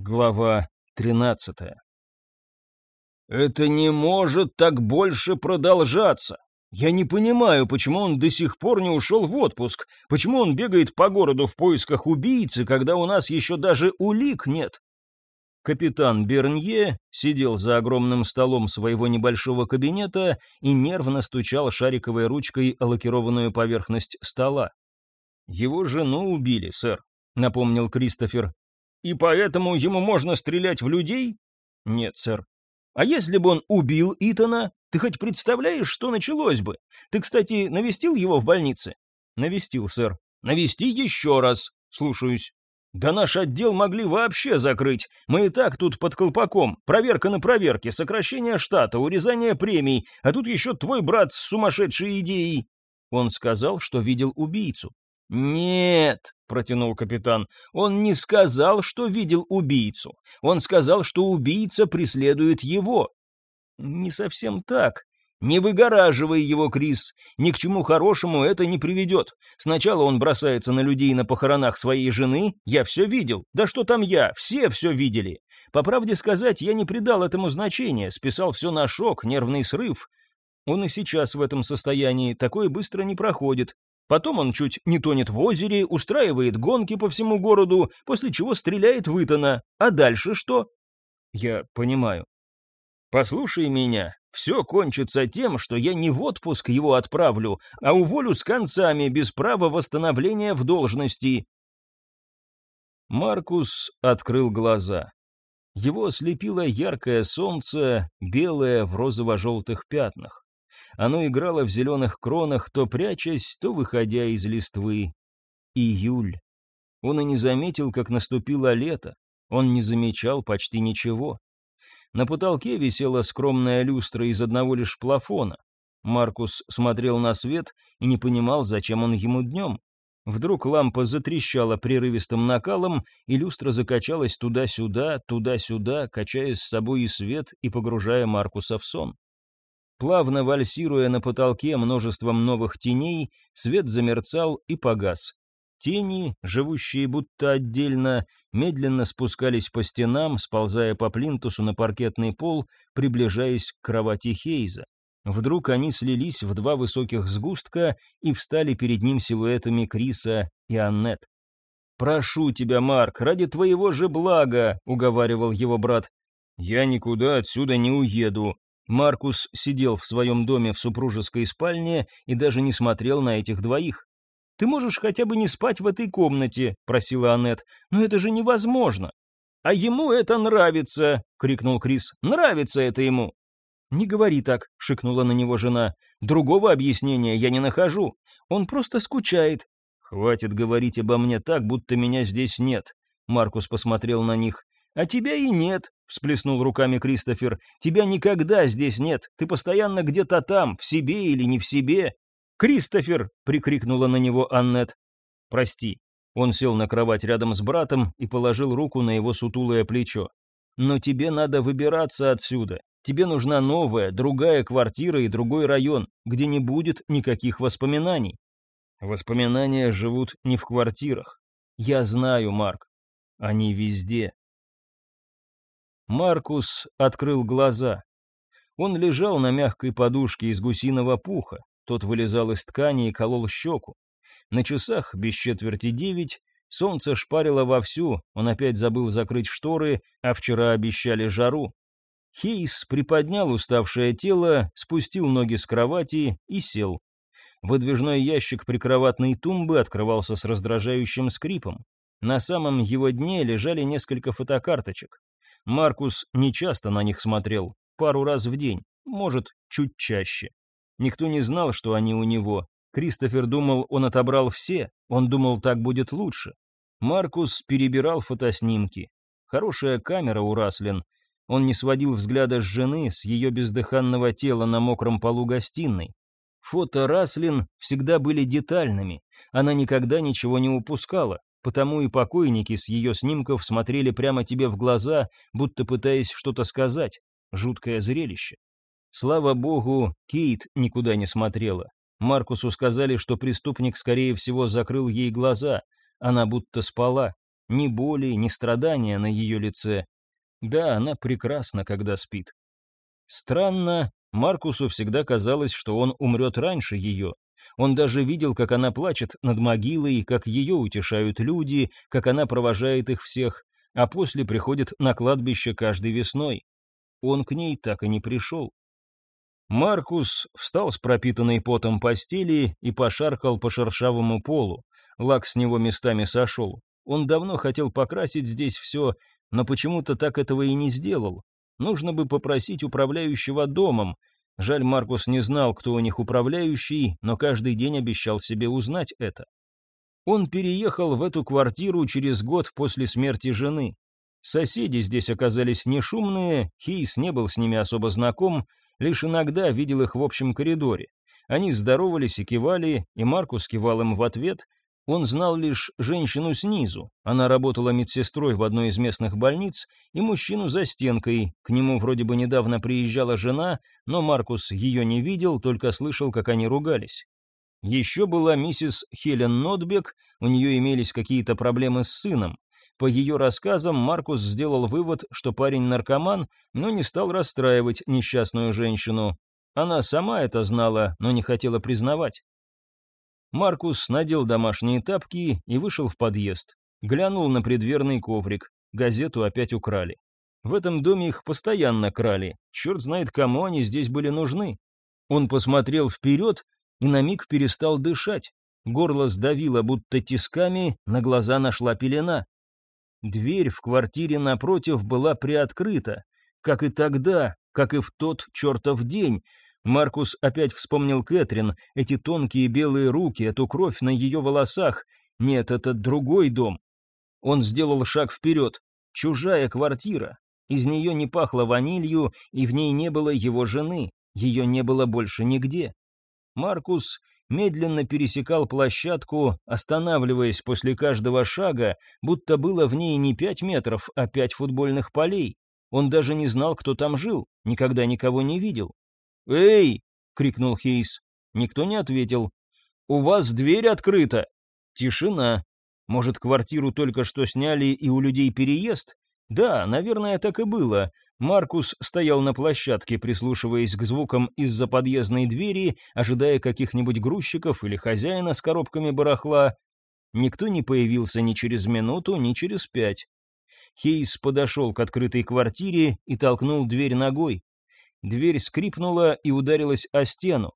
Глава 13. Это не может так больше продолжаться. Я не понимаю, почему он до сих пор не ушел в отпуск, почему он бегает по городу в поисках убийцы, когда у нас еще даже улик нет. Капитан Бернье сидел за огромным столом своего небольшого кабинета и нервно стучал шариковой ручкой о лакированную поверхность стола. «Его жену убили, сэр», — напомнил Кристофер, и поэтому ему можно стрелять в людей? Нет, сэр. А если бы он убил Итана, ты хоть представляешь, что началось бы? Ты, кстати, навестил его в больнице? Навестил, сэр. Навести еще раз. Слушаюсь. Да наш отдел могли вообще закрыть. Мы и так тут под колпаком. Проверка на проверке, сокращение штата, урезание премий, а тут еще твой брат с сумасшедшей идеей. Он сказал, что видел убийцу. «Нет», — протянул капитан, — «он не сказал, что видел убийцу. Он сказал, что убийца преследует его». «Не совсем так. Не выгораживай его, Крис. Ни к чему хорошему это не приведет. Сначала он бросается на людей на похоронах своей жены. Я все видел. Да что там я? Все все видели. По правде сказать, я не придал этому значения, списал все на шок, нервный срыв. Он и сейчас в этом состоянии, такое быстро не проходит. Потом он чуть не тонет в озере, устраивает гонки по всему городу, после чего стреляет в Итана. А дальше что? Я понимаю. Послушай меня, все кончится тем, что я не в отпуск его отправлю, а уволю с концами без права восстановления в должности. Маркус открыл глаза. Его ослепило яркое солнце, белое в розово-желтых пятнах. Оно играло в зеленых кронах, то прячась, то выходя из листвы. Июль. Он и не заметил, как наступило лето. Он не замечал почти ничего. На потолке висела скромная люстра из одного лишь плафона. Маркус смотрел на свет и не понимал, зачем он ему днем. Вдруг лампа затрещала прерывистым накалом, и люстра закачалась туда-сюда, туда-сюда, качая с собой и свет и погружая Маркуса в сон. Плавно вальсируя на потолке множеством новых теней, свет замерцал и погас. Тени, живущие будто отдельно, медленно спускались по стенам, сползая по плинтусу на паркетный пол, приближаясь к кровати Хейза. Вдруг они слились в два высоких сгустка и встали перед ним силуэтами Криса и Аннет. «Прошу тебя, Марк, ради твоего же блага», — уговаривал его брат. «Я никуда отсюда не уеду», Маркус сидел в своем доме в супружеской спальне и даже не смотрел на этих двоих. «Ты можешь хотя бы не спать в этой комнате», — просила Аннет, — «но это же невозможно». «А ему это нравится!» — крикнул Крис. «Нравится это ему!» «Не говори так», — шикнула на него жена. «Другого объяснения я не нахожу. Он просто скучает». «Хватит говорить обо мне так, будто меня здесь нет», — Маркус посмотрел на них. «А тебя и нет», — всплеснул руками Кристофер. «Тебя никогда здесь нет. Ты постоянно где-то там, в себе или не в себе». «Кристофер!» — прикрикнула на него Аннет. «Прости». Он сел на кровать рядом с братом и положил руку на его сутулое плечо. «Но тебе надо выбираться отсюда. Тебе нужна новая, другая квартира и другой район, где не будет никаких воспоминаний». «Воспоминания живут не в квартирах. Я знаю, Марк. Они везде». Маркус открыл глаза. Он лежал на мягкой подушке из гусиного пуха. Тот вылезал из ткани и колол щеку. На часах без четверти девять, солнце шпарило вовсю, он опять забыл закрыть шторы, а вчера обещали жару. Хейс приподнял уставшее тело, спустил ноги с кровати и сел. Выдвижной ящик прикроватной тумбы открывался с раздражающим скрипом. На самом его дне лежали несколько фотокарточек. Маркус нечасто на них смотрел, пару раз в день, может, чуть чаще. Никто не знал, что они у него. Кристофер думал, он отобрал все, он думал, так будет лучше. Маркус перебирал фотоснимки. Хорошая камера у Раслин. Он не сводил взгляда с жены, с ее бездыханного тела на мокром полу гостиной. Фото Раслин всегда были детальными, она никогда ничего не упускала. Потому и покойники с ее снимков смотрели прямо тебе в глаза, будто пытаясь что-то сказать. Жуткое зрелище. Слава богу, Кейт никуда не смотрела. Маркусу сказали, что преступник, скорее всего, закрыл ей глаза. Она будто спала. ни боли, ни страдания на ее лице. Да, она прекрасна, когда спит. Странно, Маркусу всегда казалось, что он умрет раньше ее. Он даже видел, как она плачет над могилой, как ее утешают люди, как она провожает их всех, а после приходит на кладбище каждой весной. Он к ней так и не пришел. Маркус встал с пропитанной потом постели и пошаркал по шершавому полу. Лак с него местами сошел. Он давно хотел покрасить здесь все, но почему-то так этого и не сделал. Нужно бы попросить управляющего домом. Жаль, Маркус не знал, кто у них управляющий, но каждый день обещал себе узнать это. Он переехал в эту квартиру через год после смерти жены. Соседи здесь оказались не шумные, Хейс не был с ними особо знаком, лишь иногда видел их в общем коридоре. Они здоровались и кивали, и Маркус кивал им в ответ. Он знал лишь женщину снизу. Она работала медсестрой в одной из местных больниц, и мужчину за стенкой. К нему вроде бы недавно приезжала жена, но Маркус ее не видел, только слышал, как они ругались. Еще была миссис Хелен Нотбек, у нее имелись какие-то проблемы с сыном. По ее рассказам Маркус сделал вывод, что парень наркоман, но не стал расстраивать несчастную женщину. Она сама это знала, но не хотела признавать. Маркус надел домашние тапки и вышел в подъезд. Глянул на предверный коврик. Газету опять украли. В этом доме их постоянно крали. Черт знает, кому они здесь были нужны. Он посмотрел вперед и на миг перестал дышать. Горло сдавило будто тисками, на глаза нашла пелена. Дверь в квартире напротив была приоткрыта, как и тогда, как и в тот чертов день. Маркус опять вспомнил Кэтрин, эти тонкие белые руки, эту кровь на ее волосах. Нет, это другой дом. Он сделал шаг вперед. Чужая квартира. Из нее не пахло ванилью, и в ней не было его жены. Ее не было больше нигде. Маркус медленно пересекал площадку, останавливаясь после каждого шага, будто было в ней не пять метров, а пять футбольных полей. Он даже не знал, кто там жил, никогда никого не видел. «Эй!» — крикнул Хейс. Никто не ответил. «У вас дверь открыта!» Тишина. Может, квартиру только что сняли и у людей переезд? Да, наверное, так и было. Маркус стоял на площадке, прислушиваясь к звукам из-за подъездной двери, ожидая каких-нибудь грузчиков или хозяина с коробками барахла. Никто не появился ни через минуту, ни через пять. Хейс подошел к открытой квартире и толкнул дверь ногой. Дверь скрипнула и ударилась о стену.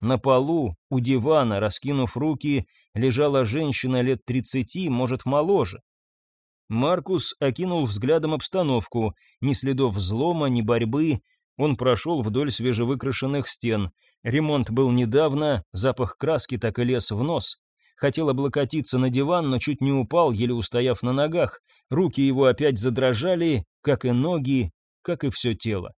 На полу, у дивана, раскинув руки, лежала женщина лет тридцати, может, моложе. Маркус окинул взглядом обстановку, ни следов взлома, ни борьбы. Он прошел вдоль свежевыкрашенных стен. Ремонт был недавно, запах краски так и лез в нос. Хотел облокотиться на диван, но чуть не упал, еле устояв на ногах. Руки его опять задрожали, как и ноги, как и все тело.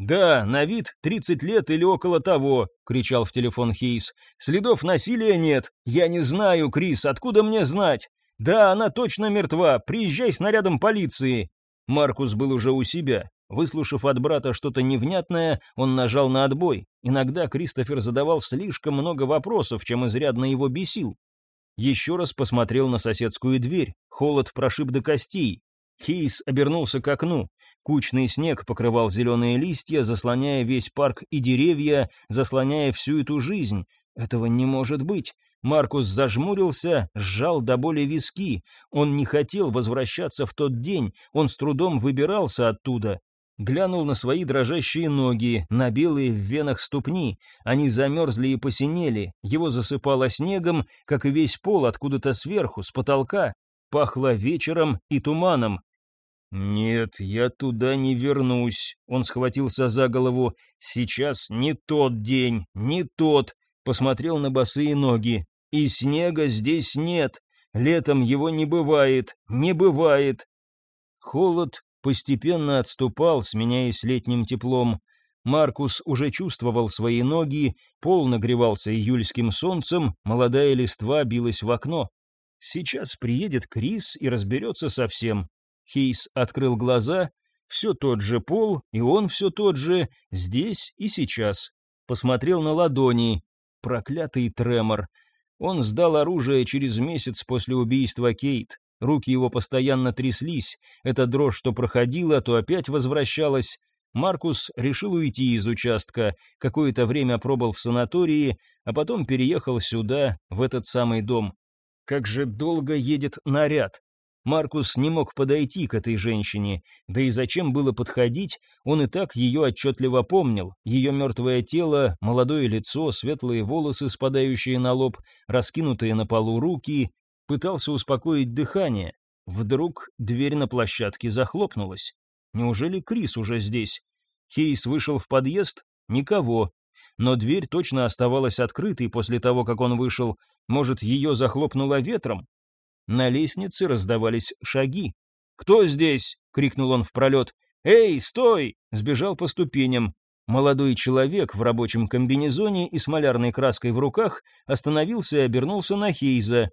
«Да, на вид 30 лет или около того», — кричал в телефон Хейс. «Следов насилия нет. Я не знаю, Крис, откуда мне знать? «Да, она точно мертва! Приезжай с нарядом полиции!» Маркус был уже у себя. Выслушав от брата что-то невнятное, он нажал на отбой. Иногда Кристофер задавал слишком много вопросов, чем изрядно его бесил. Еще раз посмотрел на соседскую дверь. Холод прошиб до костей. Хейс обернулся к окну. Кучный снег покрывал зеленые листья, заслоняя весь парк и деревья, заслоняя всю эту жизнь. Этого не может быть. Маркус зажмурился, сжал до боли виски. Он не хотел возвращаться в тот день, он с трудом выбирался оттуда. Глянул на свои дрожащие ноги, на белые в венах ступни. Они замерзли и посинели, его засыпало снегом, как и весь пол откуда-то сверху, с потолка. Пахло вечером и туманом. «Нет, я туда не вернусь», — он схватился за голову. «Сейчас не тот день, не тот». Посмотрел на босые ноги. И снега здесь нет. Летом его не бывает, не бывает. Холод постепенно отступал, сменяясь летним теплом. Маркус уже чувствовал свои ноги, пол нагревался июльским солнцем, молодая листва билась в окно. Сейчас приедет Крис и разберется со всем. Хейс открыл глаза, все тот же пол, и он все тот же, здесь и сейчас. Посмотрел на ладони. Проклятый тремор. Он сдал оружие через месяц после убийства Кейт. Руки его постоянно тряслись. Эта дрожь то проходила, то опять возвращалась. Маркус решил уйти из участка, какое-то время пробыл в санатории, а потом переехал сюда, в этот самый дом. Как же долго едет наряд. Маркус не мог подойти к этой женщине, да и зачем было подходить, он и так ее отчетливо помнил. Ее мертвое тело, молодое лицо, светлые волосы, спадающие на лоб, раскинутые на полу руки. Пытался успокоить дыхание. Вдруг дверь на площадке захлопнулась. Неужели Крис уже здесь? Хейс вышел в подъезд? Никого. Но дверь точно оставалась открытой после того, как он вышел. Может, ее захлопнуло ветром? На лестнице раздавались шаги. «Кто здесь?» — крикнул он в пролет. «Эй, стой!» — сбежал по ступеням. Молодой человек в рабочем комбинезоне и с малярной краской в руках остановился и обернулся на Хейза.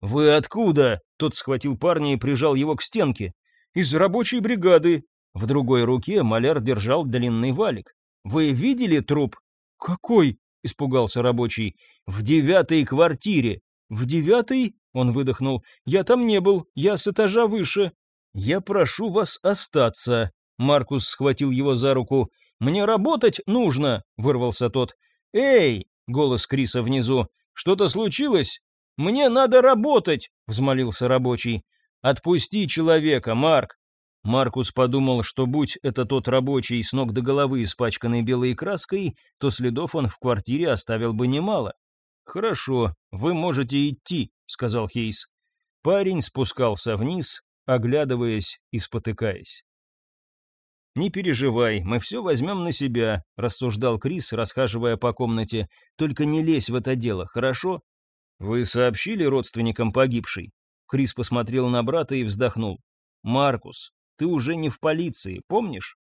«Вы откуда?» — тот схватил парня и прижал его к стенке. «Из рабочей бригады». В другой руке маляр держал длинный валик. «Вы видели труп?» «Какой?» — испугался рабочий. «В девятой квартире». «В девятой?» — он выдохнул. «Я там не был, я с этажа выше». «Я прошу вас остаться», — Маркус схватил его за руку. «Мне работать нужно», — вырвался тот. «Эй!» — голос Криса внизу. «Что-то случилось?» «Мне надо работать!» — взмолился рабочий. «Отпусти человека, Марк!» Маркус подумал, что будь это тот рабочий с ног до головы испачканный белой краской, то следов он в квартире оставил бы немало. «Хорошо, вы можете идти», — сказал Хейс. Парень спускался вниз, оглядываясь и спотыкаясь. «Не переживай, мы все возьмем на себя», — рассуждал Крис, расхаживая по комнате. «Только не лезь в это дело, хорошо? «Вы сообщили родственникам погибшей?» Крис посмотрел на брата и вздохнул. «Маркус, ты уже не в полиции, помнишь?»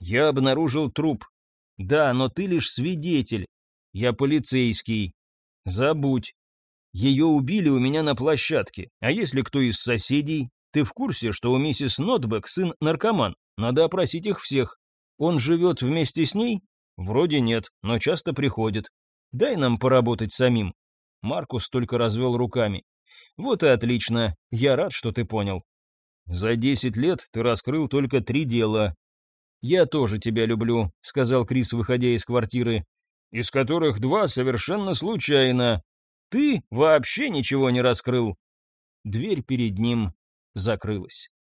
«Я обнаружил труп». «Да, но ты лишь свидетель. Я полицейский». «Забудь. Ее убили у меня на площадке. А если кто из соседей? Ты в курсе, что у миссис Нотбек сын наркоман? Надо опросить их всех. Он живет вместе с ней? Вроде нет, но часто приходит. Дай нам поработать самим. Маркус только развел руками. «Вот и отлично. Я рад, что ты понял. За десять лет ты раскрыл только три дела». «Я тоже тебя люблю», — сказал Крис, выходя из квартиры. «Из которых два совершенно случайно. Ты вообще ничего не раскрыл». Дверь перед ним закрылась.